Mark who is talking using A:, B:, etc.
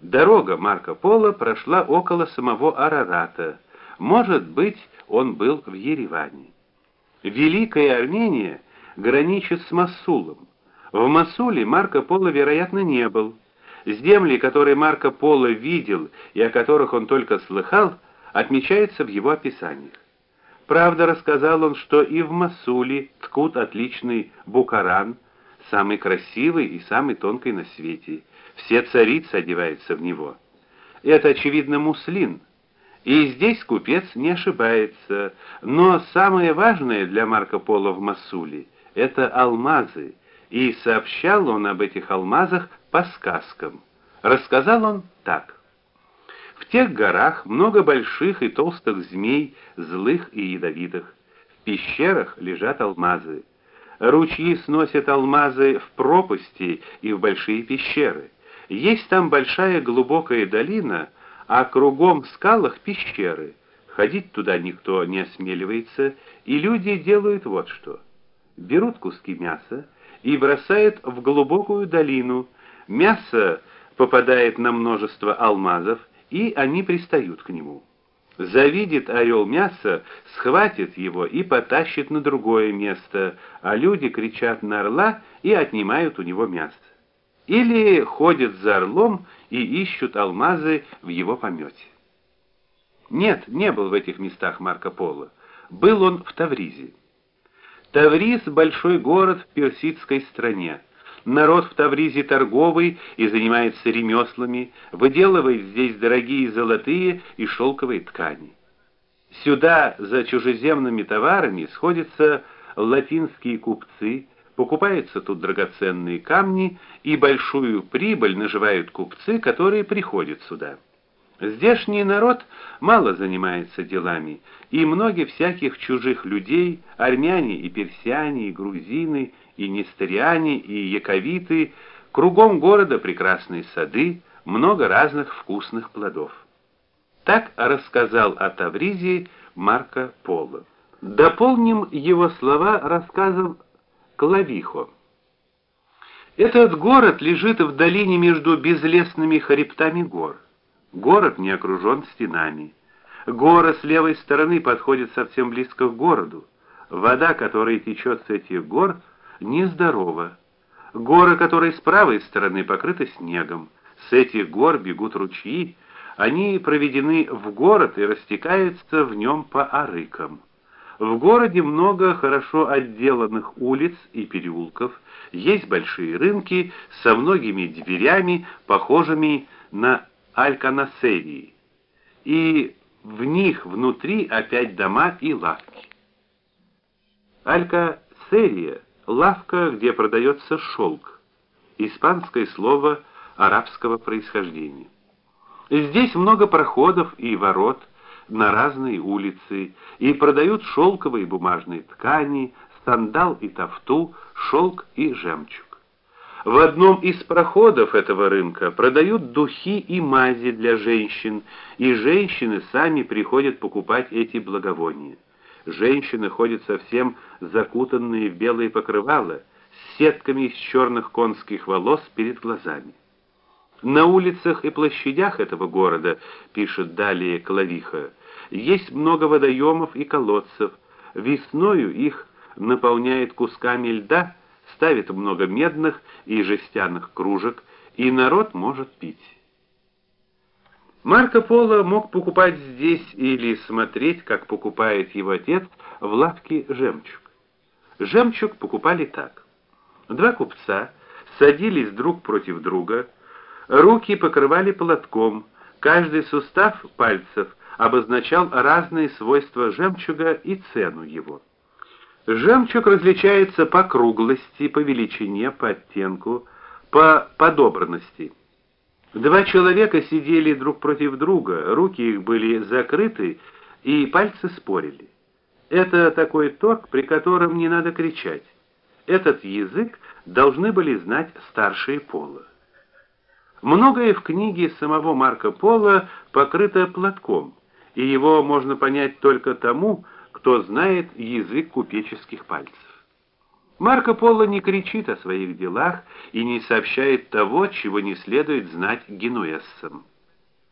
A: Дорога Марко Поло прошла около самого Арарата. Может быть, он был в Ереване. Великая Армения граничит с Масулом. В Масуле Марко Поло, вероятно, не был. Земли, которые Марко Поло видел и о которых он только слыхал, отмечаются в его описаниях. Правда, рассказал он, что и в Масуле ткут отличный букаран, самый красивый и самый тонкий на свете. Все царицы одеваются в него. Это очевидно муслин. И здесь купец не ошибается, но самое важное для Марко Поло в Масуле это алмазы, и сообщал он об этих алмазах по сказкам. Рассказал он так: В тех горах много больших и толстых змей, злых и ядовитых. В пещерах лежат алмазы. Ручьи сносят алмазы в пропасти и в большие пещеры. Есть там большая глубокая долина, а кругом в скалах пещеры. Ходить туда никто не осмеливается, и люди делают вот что: берут куски мяса и бросают в глубокую долину. Мясо попадает на множество алмазов, и они пристают к нему. Завидит орел мясо, схватит его и потащит на другое место, а люди кричат на орла и отнимают у него мясо. Или ходят за орлом и ищут алмазы в его помете. Нет, не был в этих местах Марко Поло. Был он в Тавризе. Тавриз большой город в персидской стране. Народ в Тавризе торговый и занимается ремеслами, выделывает здесь дорогие золотые и шелковые ткани. Сюда за чужеземными товарами сходятся латинские купцы, покупаются тут драгоценные камни, и большую прибыль наживают купцы, которые приходят сюда. Здешний народ мало занимается делами, и многие всяких чужих людей, армяне и персяне, и грузины, и нестериане, и яковиты, кругом города прекрасные сады, много разных вкусных плодов. Так рассказал о Тавризе Марко Поло. Дополним его слова рассказом Клавихо. Этот город лежит в долине между безлесными хребтами гор. Город не окружен стенами. Гора с левой стороны подходит совсем близко к городу. Вода, которая течет с этих гор, нездорова. Горы, которые с правой стороны покрыты снегом. С этих гор бегут ручьи, они проведены в город и растекаются в нем по арыкам. В городе много хорошо отделанных улиц и переулков, есть большие рынки со многими дверями, похожими на альканасерии. И в них внутри опять дома и лавки. Алькасерия лавка, где продается шелк. Испанское слово арабского происхождения. Здесь много проходов и ворот на разные улицы, и продают шелковые бумажные ткани, сандал и тафту, шелк и жемчуг. В одном из проходов этого рынка продают духи и мази для женщин, и женщины сами приходят покупать эти благовония. Женщины ходят совсем закутанные в белые покрывала, с сетками из черных конских волос перед глазами. На улицах и площадях этого города, пишет далее Клавиха, есть много водоемов и колодцев. Весною их наполняет кусками льда, ставит много медных и жестяных кружек, и народ может пить. Марко Поло мог покупать здесь или смотреть, как покупает его отец в лавке жемчуг. Жемчуг покупали так: два купца садились друг против друга, руки покрывали платком, каждый сустав пальцев обозначал разные свойства жемчуга и цену его. Жемчуг различается по круглости, по величине, по оттенку, по подобранности. Два человека сидели друг против друга, руки их были закрыты, и пальцы спорили. Это такой торг, при котором не надо кричать. Этот язык должны были знать старшие пола. Многое в книге самого Марко Поло покрыто платком, и его можно понять только тому, кто знает язык купеческих пальцев. Марко Поло не кричит о своих делах и не сообщает того, чего не следует знать генуэзцам.